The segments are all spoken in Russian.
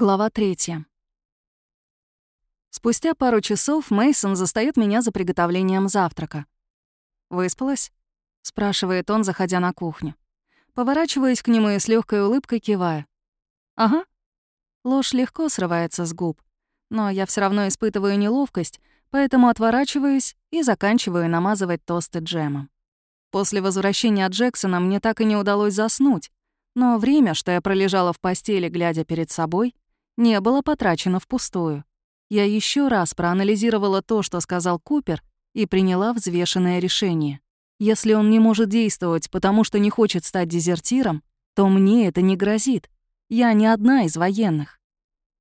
Глава третья. Спустя пару часов Мейсон застаёт меня за приготовлением завтрака. «Выспалась?» — спрашивает он, заходя на кухню. Поворачиваюсь к нему и с легкой улыбкой киваю. «Ага». Ложь легко срывается с губ, но я все равно испытываю неловкость, поэтому отворачиваюсь и заканчиваю намазывать тосты джемом. После возвращения Джексона мне так и не удалось заснуть, но время, что я пролежала в постели, глядя перед собой, не было потрачено впустую. Я еще раз проанализировала то, что сказал Купер, и приняла взвешенное решение. Если он не может действовать, потому что не хочет стать дезертиром, то мне это не грозит. Я не одна из военных.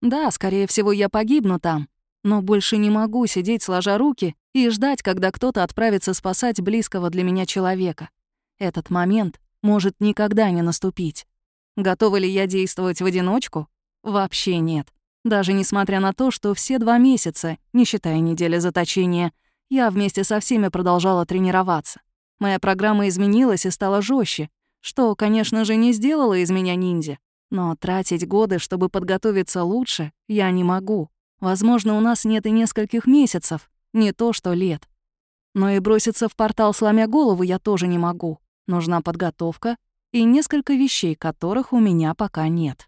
Да, скорее всего, я погибну там, но больше не могу сидеть сложа руки и ждать, когда кто-то отправится спасать близкого для меня человека. Этот момент может никогда не наступить. Готова ли я действовать в одиночку? Вообще нет. Даже несмотря на то, что все два месяца, не считая недели заточения, я вместе со всеми продолжала тренироваться. Моя программа изменилась и стала жестче, что, конечно же, не сделала из меня ниндзя. Но тратить годы, чтобы подготовиться лучше, я не могу. Возможно, у нас нет и нескольких месяцев, не то что лет. Но и броситься в портал, сломя голову, я тоже не могу. Нужна подготовка и несколько вещей, которых у меня пока нет.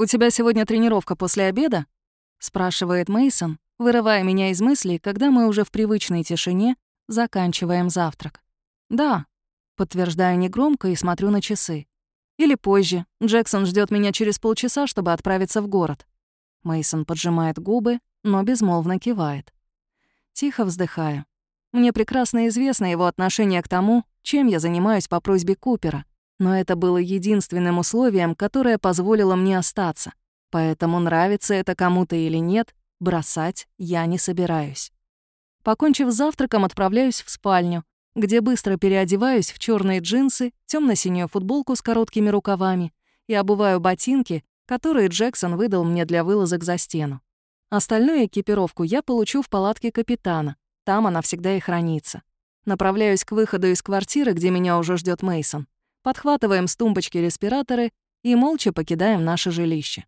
«У тебя сегодня тренировка после обеда?» — спрашивает Мейсон, вырывая меня из мыслей, когда мы уже в привычной тишине заканчиваем завтрак. «Да», — подтверждаю негромко и смотрю на часы. «Или позже. Джексон ждет меня через полчаса, чтобы отправиться в город». Мейсон поджимает губы, но безмолвно кивает. Тихо вздыхаю. Мне прекрасно известно его отношение к тому, чем я занимаюсь по просьбе Купера, но это было единственным условием, которое позволило мне остаться. Поэтому нравится это кому-то или нет, бросать я не собираюсь. Покончив завтраком, отправляюсь в спальню, где быстро переодеваюсь в черные джинсы, темно синюю футболку с короткими рукавами и обуваю ботинки, которые Джексон выдал мне для вылазок за стену. Остальную экипировку я получу в палатке капитана. Там она всегда и хранится. Направляюсь к выходу из квартиры, где меня уже ждет Мейсон. Подхватываем с тумбочки респираторы и молча покидаем наше жилище.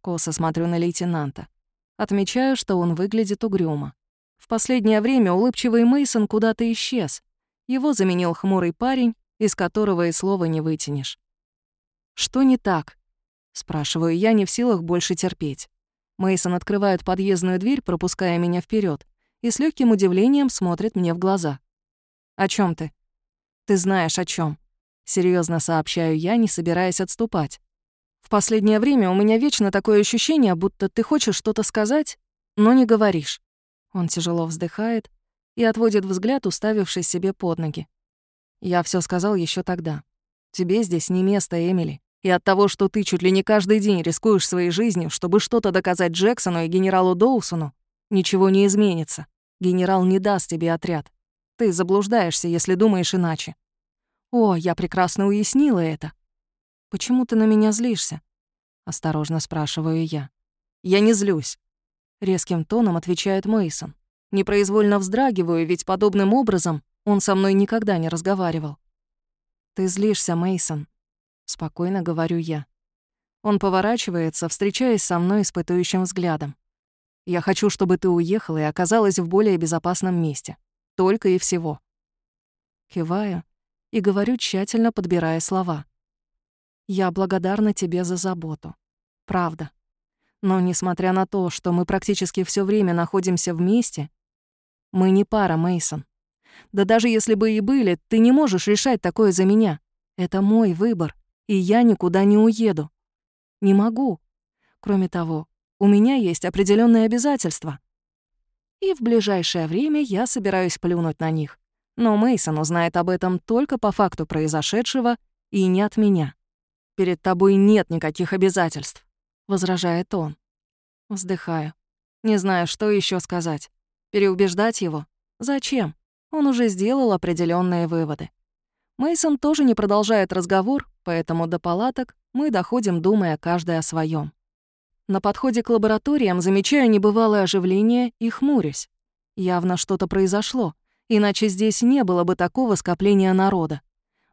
Косо смотрю на лейтенанта. Отмечаю, что он выглядит угрюмо. В последнее время улыбчивый Мейсон куда-то исчез. Его заменил хмурый парень, из которого и слова не вытянешь. «Что не так?» — спрашиваю я, не в силах больше терпеть. Мейсон открывает подъездную дверь, пропуская меня вперед, и с легким удивлением смотрит мне в глаза. «О чем ты?» «Ты знаешь, о чем. Серьезно сообщаю я, не собираясь отступать. В последнее время у меня вечно такое ощущение, будто ты хочешь что-то сказать, но не говоришь. Он тяжело вздыхает и отводит взгляд, уставившись себе под ноги. Я все сказал еще тогда. Тебе здесь не место, Эмили. И от того, что ты чуть ли не каждый день рискуешь своей жизнью, чтобы что-то доказать Джексону и генералу Доусону, ничего не изменится. Генерал не даст тебе отряд. Ты заблуждаешься, если думаешь иначе. О, я прекрасно уяснила это. Почему ты на меня злишься? Осторожно спрашиваю я. Я не злюсь. Резким тоном отвечает Мейсон. Непроизвольно вздрагиваю, ведь подобным образом он со мной никогда не разговаривал. Ты злишься, Мейсон, спокойно говорю я. Он поворачивается, встречаясь со мной испытующим взглядом. Я хочу, чтобы ты уехала и оказалась в более безопасном месте. Только и всего. Киваю и говорю, тщательно подбирая слова. Я благодарна тебе за заботу. Правда. Но несмотря на то, что мы практически все время находимся вместе, мы не пара, Мейсон. Да даже если бы и были, ты не можешь решать такое за меня. Это мой выбор и я никуда не уеду. Не могу. Кроме того, у меня есть определенные обязательства. И в ближайшее время я собираюсь плюнуть на них. Но Мейсон узнает об этом только по факту произошедшего и не от меня. «Перед тобой нет никаких обязательств», — возражает он. Вздыхаю. Не знаю, что еще сказать. Переубеждать его? Зачем? Он уже сделал определенные выводы. Мейсон тоже не продолжает разговор, поэтому до палаток мы доходим, думая каждый о своем. На подходе к лабораториям замечаю небывалое оживление и хмурюсь. Явно что-то произошло, иначе здесь не было бы такого скопления народа.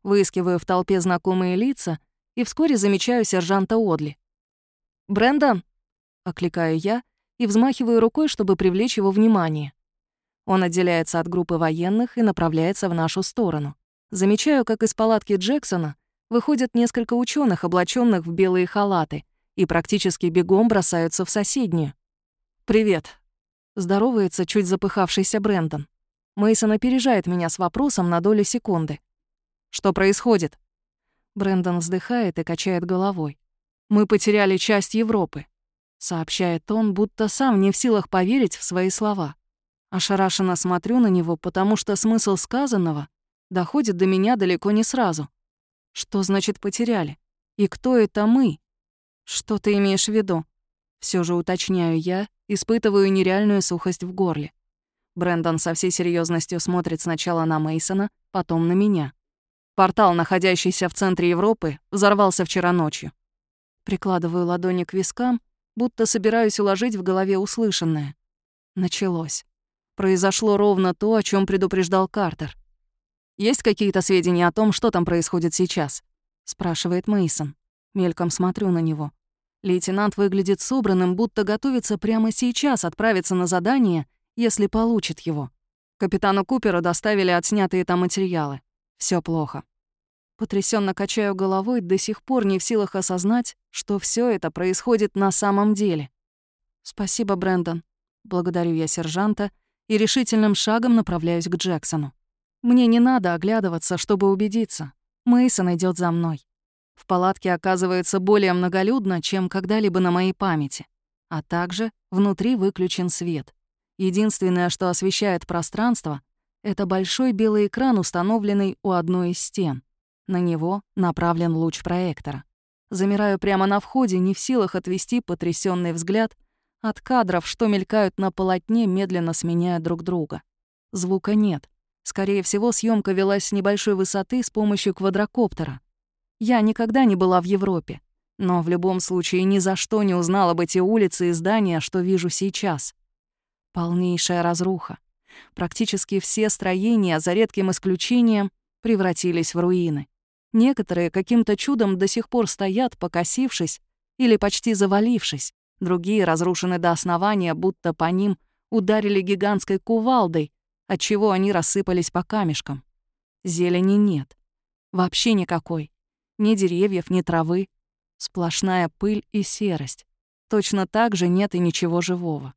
Выискиваю в толпе знакомые лица и вскоре замечаю сержанта Одли. «Брэндон!» — окликаю я и взмахиваю рукой, чтобы привлечь его внимание. Он отделяется от группы военных и направляется в нашу сторону. Замечаю, как из палатки Джексона выходят несколько ученых, облаченных в белые халаты, и практически бегом бросаются в соседнюю. «Привет», — здоровается чуть запыхавшийся Брэндон. Мейсон опережает меня с вопросом на долю секунды. «Что происходит?» Брэндон вздыхает и качает головой. «Мы потеряли часть Европы», — сообщает он, будто сам не в силах поверить в свои слова. Ошарашенно смотрю на него, потому что смысл сказанного доходит до меня далеко не сразу. Что значит потеряли? И кто это мы? Что ты имеешь в виду? Все же уточняю я, испытываю нереальную сухость в горле. Брэндон со всей серьезностью смотрит сначала на Мейсона, потом на меня. Портал, находящийся в центре Европы, взорвался вчера ночью. Прикладываю ладони к вискам, будто собираюсь уложить в голове услышанное. Началось. Произошло ровно то, о чем предупреждал Картер. «Есть какие-то сведения о том, что там происходит сейчас?» — спрашивает Мейсон. Мельком смотрю на него. Лейтенант выглядит собранным, будто готовится прямо сейчас отправиться на задание, если получит его. Капитану Куперу доставили отснятые там материалы. Все плохо. Потрясенно качаю головой, до сих пор не в силах осознать, что все это происходит на самом деле. «Спасибо, Брэндон», — благодарю я сержанта и решительным шагом направляюсь к Джексону. Мне не надо оглядываться, чтобы убедиться. Мейсон идет за мной. В палатке оказывается более многолюдно, чем когда-либо на моей памяти. А также внутри выключен свет. Единственное, что освещает пространство, это большой белый экран, установленный у одной из стен. На него направлен луч проектора. Замираю прямо на входе, не в силах отвести потрясенный взгляд от кадров, что мелькают на полотне, медленно сменяя друг друга. Звука нет. Скорее всего, съемка велась с небольшой высоты с помощью квадрокоптера. Я никогда не была в Европе, но в любом случае ни за что не узнала бы те улицы и здания, что вижу сейчас. Полнейшая разруха. Практически все строения, за редким исключением, превратились в руины. Некоторые каким-то чудом до сих пор стоят, покосившись или почти завалившись. Другие разрушены до основания, будто по ним ударили гигантской кувалдой, отчего они рассыпались по камешкам. Зелени нет. Вообще никакой. Ни деревьев, ни травы. Сплошная пыль и серость. Точно так же нет и ничего живого.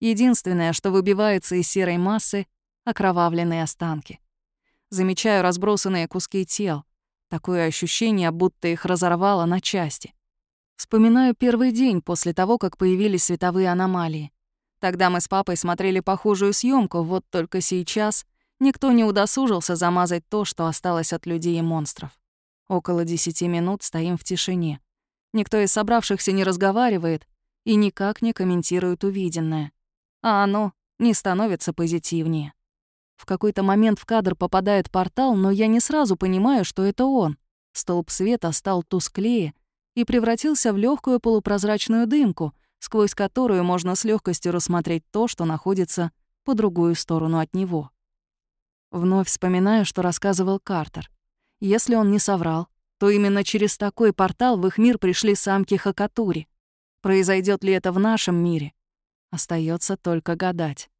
Единственное, что выбивается из серой массы — окровавленные останки. Замечаю разбросанные куски тел. Такое ощущение, будто их разорвало на части. Вспоминаю первый день после того, как появились световые аномалии. Тогда мы с папой смотрели похожую съемку, вот только сейчас никто не удосужился замазать то, что осталось от людей и монстров. Около десяти минут стоим в тишине. Никто из собравшихся не разговаривает и никак не комментирует увиденное. А оно не становится позитивнее. В какой-то момент в кадр попадает портал, но я не сразу понимаю, что это он. Столб света стал тусклее и превратился в легкую полупрозрачную дымку, сквозь которую можно с легкостью рассмотреть то, что находится по другую сторону от него. Вновь вспоминаю, что рассказывал Картер. Если он не соврал, то именно через такой портал в их мир пришли самки Хакатури. Произойдет ли это в нашем мире? Остается только гадать.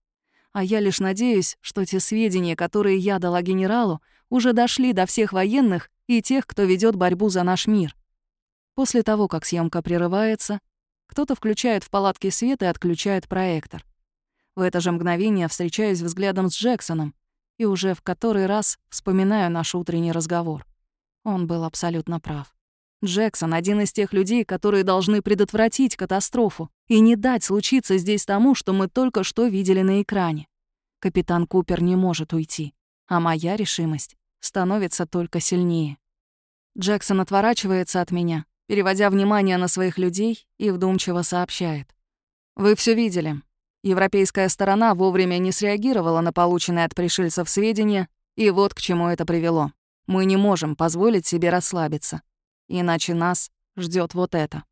А я лишь надеюсь, что те сведения, которые я дала генералу, уже дошли до всех военных и тех, кто ведет борьбу за наш мир. После того, как съемка прерывается, кто-то включает в палатке свет и отключает проектор. В это же мгновение встречаюсь взглядом с Джексоном и уже в который раз вспоминаю наш утренний разговор. Он был абсолютно прав. Джексон — один из тех людей, которые должны предотвратить катастрофу и не дать случиться здесь тому, что мы только что видели на экране. Капитан Купер не может уйти, а моя решимость становится только сильнее. Джексон отворачивается от меня, переводя внимание на своих людей, и вдумчиво сообщает. «Вы все видели. Европейская сторона вовремя не среагировала на полученные от пришельцев сведения, и вот к чему это привело. Мы не можем позволить себе расслабиться. Иначе нас ждет вот это».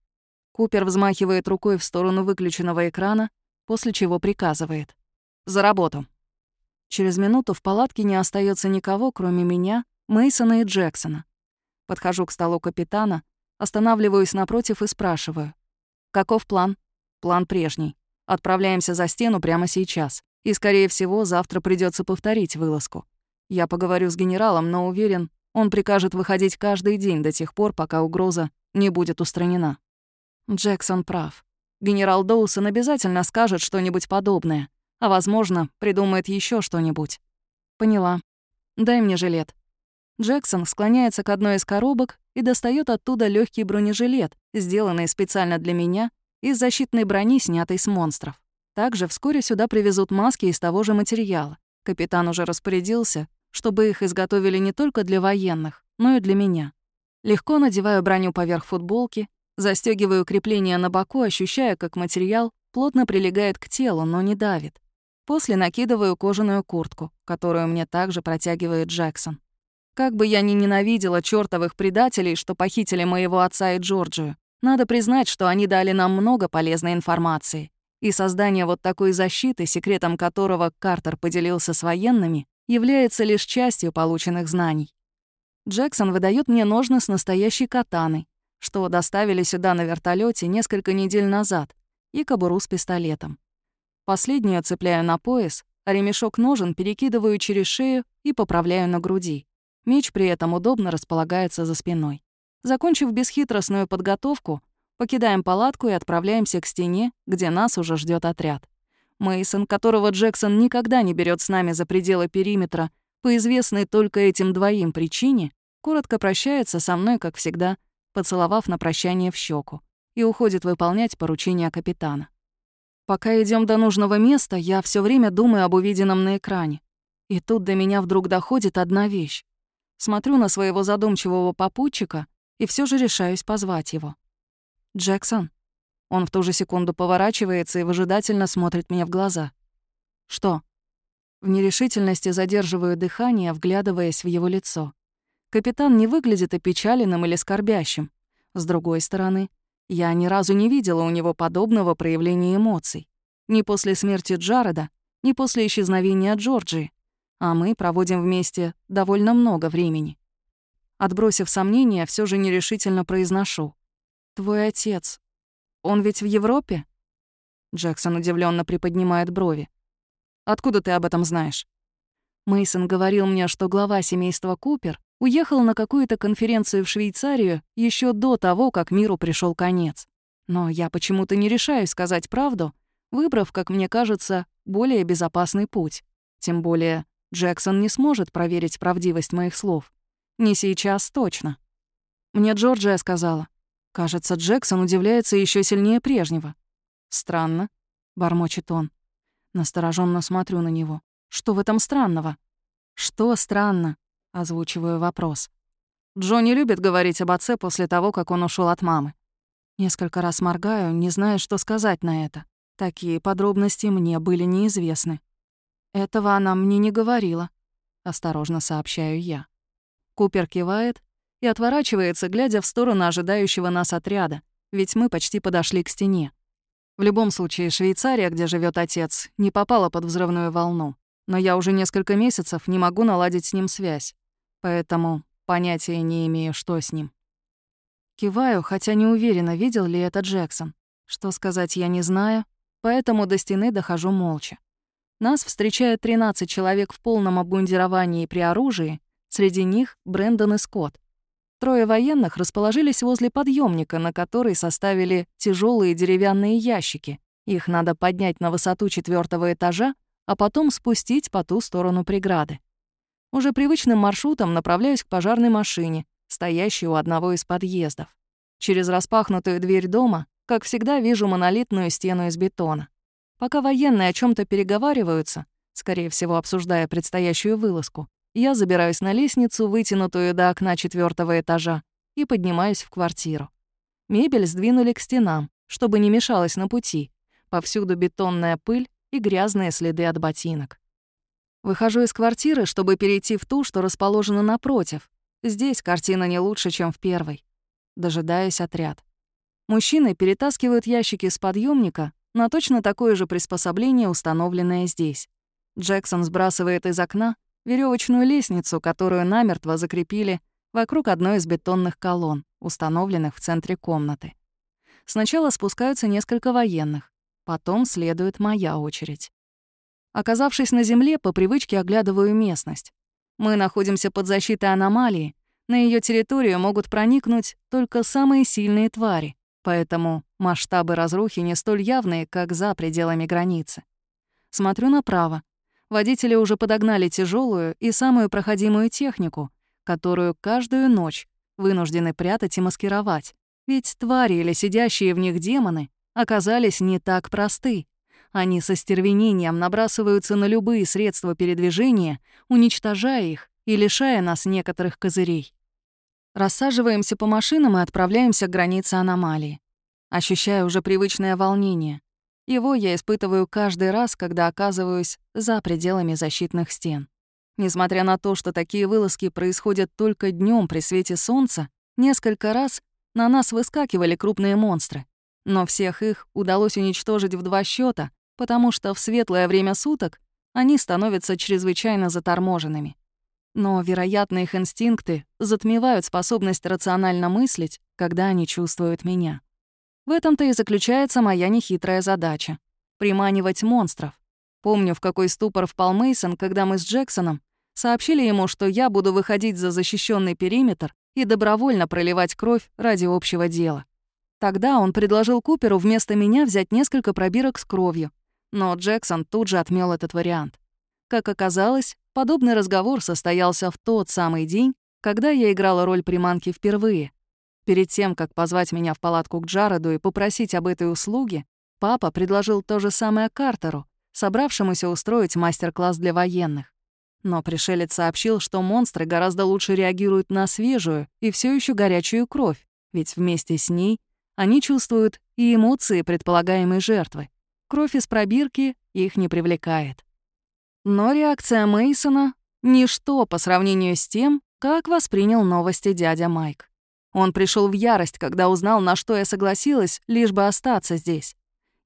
Купер взмахивает рукой в сторону выключенного экрана, после чего приказывает. «За работу». Через минуту в палатке не остается никого, кроме меня, Мейсона и Джексона. Подхожу к столу капитана, Останавливаюсь напротив и спрашиваю. «Каков план?» План прежний. Отправляемся за стену прямо сейчас. И, скорее всего, завтра придется повторить вылазку. Я поговорю с генералом, но уверен, он прикажет выходить каждый день до тех пор, пока угроза не будет устранена. Джексон прав. Генерал Доусон обязательно скажет что-нибудь подобное, а, возможно, придумает еще что-нибудь. Поняла. Дай мне жилет. Джексон склоняется к одной из коробок и достает оттуда легкий бронежилет, сделанный специально для меня из защитной брони, снятой с монстров. Также вскоре сюда привезут маски из того же материала. Капитан уже распорядился, чтобы их изготовили не только для военных, но и для меня. Легко надеваю броню поверх футболки, застегиваю крепление на боку, ощущая, как материал плотно прилегает к телу, но не давит. После накидываю кожаную куртку, которую мне также протягивает Джексон. Как бы я ни ненавидела чёртовых предателей, что похитили моего отца и Джорджию, надо признать, что они дали нам много полезной информации. И создание вот такой защиты, секретом которого Картер поделился с военными, является лишь частью полученных знаний. Джексон выдает мне ножны с настоящей катаной, что доставили сюда на вертолете несколько недель назад, и кобуру с пистолетом. Последнюю цепляю на пояс, а ремешок ножен перекидываю через шею и поправляю на груди. Меч при этом удобно располагается за спиной. Закончив бесхитростную подготовку, покидаем палатку и отправляемся к стене, где нас уже ждет отряд. Мейсон, которого Джексон никогда не берет с нами за пределы периметра, по известной только этим двоим причине, коротко прощается со мной, как всегда, поцеловав на прощание в щеку, и уходит выполнять поручение капитана. Пока идем до нужного места, я все время думаю об увиденном на экране. И тут до меня вдруг доходит одна вещь. Смотрю на своего задумчивого попутчика и все же решаюсь позвать его. «Джексон». Он в ту же секунду поворачивается и выжидательно смотрит мне в глаза. «Что?» В нерешительности задерживаю дыхание, вглядываясь в его лицо. Капитан не выглядит опечаленным или скорбящим. С другой стороны, я ни разу не видела у него подобного проявления эмоций. Ни после смерти Джареда, ни после исчезновения Джорджии а мы проводим вместе довольно много времени. Отбросив сомнения, все же нерешительно произношу. «Твой отец, он ведь в Европе?» Джексон удивленно приподнимает брови. «Откуда ты об этом знаешь?» Мейсон говорил мне, что глава семейства Купер уехал на какую-то конференцию в Швейцарию еще до того, как миру пришел конец. Но я почему-то не решаюсь сказать правду, выбрав, как мне кажется, более безопасный путь. Тем более Джексон не сможет проверить правдивость моих слов. Не сейчас точно. Мне Джорджия сказала. Кажется, Джексон удивляется еще сильнее прежнего. «Странно», — бормочет он. Настороженно смотрю на него. «Что в этом странного?» «Что странно?» — озвучиваю вопрос. Джонни любит говорить об отце после того, как он ушел от мамы. Несколько раз моргаю, не зная, что сказать на это. Такие подробности мне были неизвестны. «Этого она мне не говорила», — осторожно сообщаю я. Купер кивает и отворачивается, глядя в сторону ожидающего нас отряда, ведь мы почти подошли к стене. В любом случае, Швейцария, где живет отец, не попала под взрывную волну. Но я уже несколько месяцев не могу наладить с ним связь, поэтому понятия не имею, что с ним. Киваю, хотя не уверена, видел ли это Джексон. Что сказать я не знаю, поэтому до стены дохожу молча. Нас встречает 13 человек в полном обмундировании и при оружии, среди них Брэндон и Скотт. Трое военных расположились возле подъемника, на который составили тяжелые деревянные ящики. Их надо поднять на высоту четвертого этажа, а потом спустить по ту сторону преграды. Уже привычным маршрутом направляюсь к пожарной машине, стоящей у одного из подъездов. Через распахнутую дверь дома, как всегда, вижу монолитную стену из бетона. Пока военные о чем то переговариваются, скорее всего, обсуждая предстоящую вылазку, я забираюсь на лестницу, вытянутую до окна четвертого этажа, и поднимаюсь в квартиру. Мебель сдвинули к стенам, чтобы не мешалась на пути. Повсюду бетонная пыль и грязные следы от ботинок. Выхожу из квартиры, чтобы перейти в ту, что расположена напротив. Здесь картина не лучше, чем в первой. Дожидаясь отряд. Мужчины перетаскивают ящики с подъемника, на точно такое же приспособление, установленное здесь. Джексон сбрасывает из окна веревочную лестницу, которую намертво закрепили вокруг одной из бетонных колонн, установленных в центре комнаты. Сначала спускаются несколько военных, потом следует моя очередь. Оказавшись на земле, по привычке оглядываю местность. Мы находимся под защитой аномалии, на ее территорию могут проникнуть только самые сильные твари, поэтому масштабы разрухи не столь явные, как за пределами границы. Смотрю направо. Водители уже подогнали тяжелую и самую проходимую технику, которую каждую ночь вынуждены прятать и маскировать. Ведь твари или сидящие в них демоны оказались не так просты. Они со стервенением набрасываются на любые средства передвижения, уничтожая их и лишая нас некоторых козырей. Рассаживаемся по машинам и отправляемся к границе аномалии. Ощущаю уже привычное волнение. Его я испытываю каждый раз, когда оказываюсь за пределами защитных стен. Несмотря на то, что такие вылазки происходят только днем при свете солнца, несколько раз на нас выскакивали крупные монстры. Но всех их удалось уничтожить в два счета, потому что в светлое время суток они становятся чрезвычайно заторможенными. Но, вероятно, их инстинкты затмевают способность рационально мыслить, когда они чувствуют меня. В этом-то и заключается моя нехитрая задача — приманивать монстров. Помню, в какой ступор впал Мейсон, когда мы с Джексоном сообщили ему, что я буду выходить за защищенный периметр и добровольно проливать кровь ради общего дела. Тогда он предложил Куперу вместо меня взять несколько пробирок с кровью, но Джексон тут же отмел этот вариант. Как оказалось, подобный разговор состоялся в тот самый день, когда я играла роль приманки впервые. Перед тем, как позвать меня в палатку к Джареду и попросить об этой услуге, папа предложил то же самое Картеру, собравшемуся устроить мастер-класс для военных. Но пришелец сообщил, что монстры гораздо лучше реагируют на свежую и все еще горячую кровь, ведь вместе с ней они чувствуют и эмоции предполагаемой жертвы. Кровь из пробирки их не привлекает. Но реакция Мейсона ничто по сравнению с тем, как воспринял новости дядя Майк. Он пришел в ярость, когда узнал, на что я согласилась, лишь бы остаться здесь.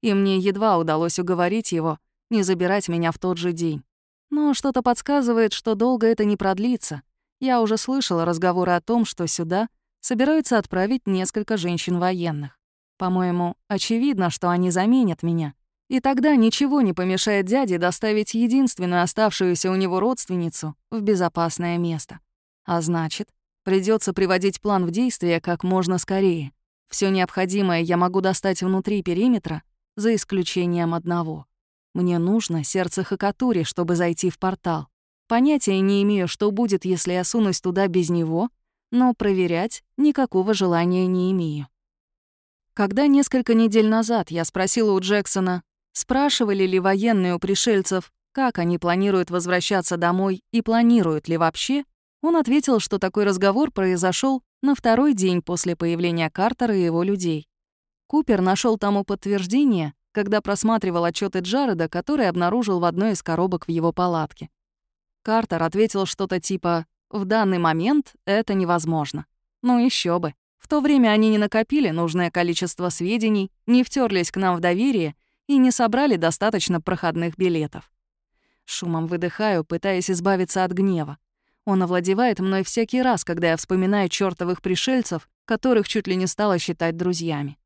И мне едва удалось уговорить его не забирать меня в тот же день. Но что-то подсказывает, что долго это не продлится. Я уже слышала разговоры о том, что сюда собираются отправить несколько женщин-военных. По-моему, очевидно, что они заменят меня. И тогда ничего не помешает дяде доставить единственную оставшуюся у него родственницу в безопасное место. А значит, придется приводить план в действие как можно скорее. Все необходимое я могу достать внутри периметра, за исключением одного. Мне нужно сердце Хакатури, чтобы зайти в портал. Понятия не имею, что будет, если я сунусь туда без него, но проверять никакого желания не имею. Когда несколько недель назад я спросила у Джексона, Спрашивали ли военные у пришельцев, как они планируют возвращаться домой и планируют ли вообще, он ответил, что такой разговор произошел на второй день после появления Картера и его людей. Купер нашел тому подтверждение, когда просматривал отчеты Джареда, который обнаружил в одной из коробок в его палатке. Картер ответил что-то типа «В данный момент это невозможно». Ну еще бы. В то время они не накопили нужное количество сведений, не втерлись к нам в доверие и не собрали достаточно проходных билетов. Шумом выдыхаю, пытаясь избавиться от гнева. Он овладевает мной всякий раз, когда я вспоминаю чёртовых пришельцев, которых чуть ли не стала считать друзьями.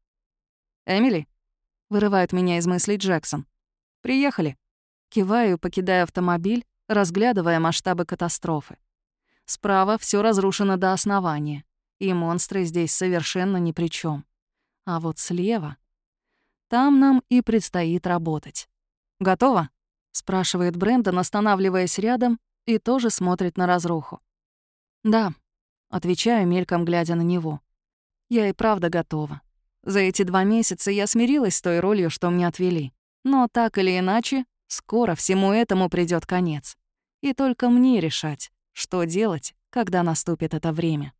«Эмили?» — вырывает меня из мыслей Джексон. «Приехали». Киваю, покидая автомобиль, разглядывая масштабы катастрофы. Справа все разрушено до основания, и монстры здесь совершенно ни при чем. А вот слева... Там нам и предстоит работать. «Готово?» — спрашивает Брэндон, останавливаясь рядом, и тоже смотрит на разруху. «Да», — отвечаю, мельком глядя на него. «Я и правда готова. За эти два месяца я смирилась с той ролью, что мне отвели. Но так или иначе, скоро всему этому придёт конец. И только мне решать, что делать, когда наступит это время».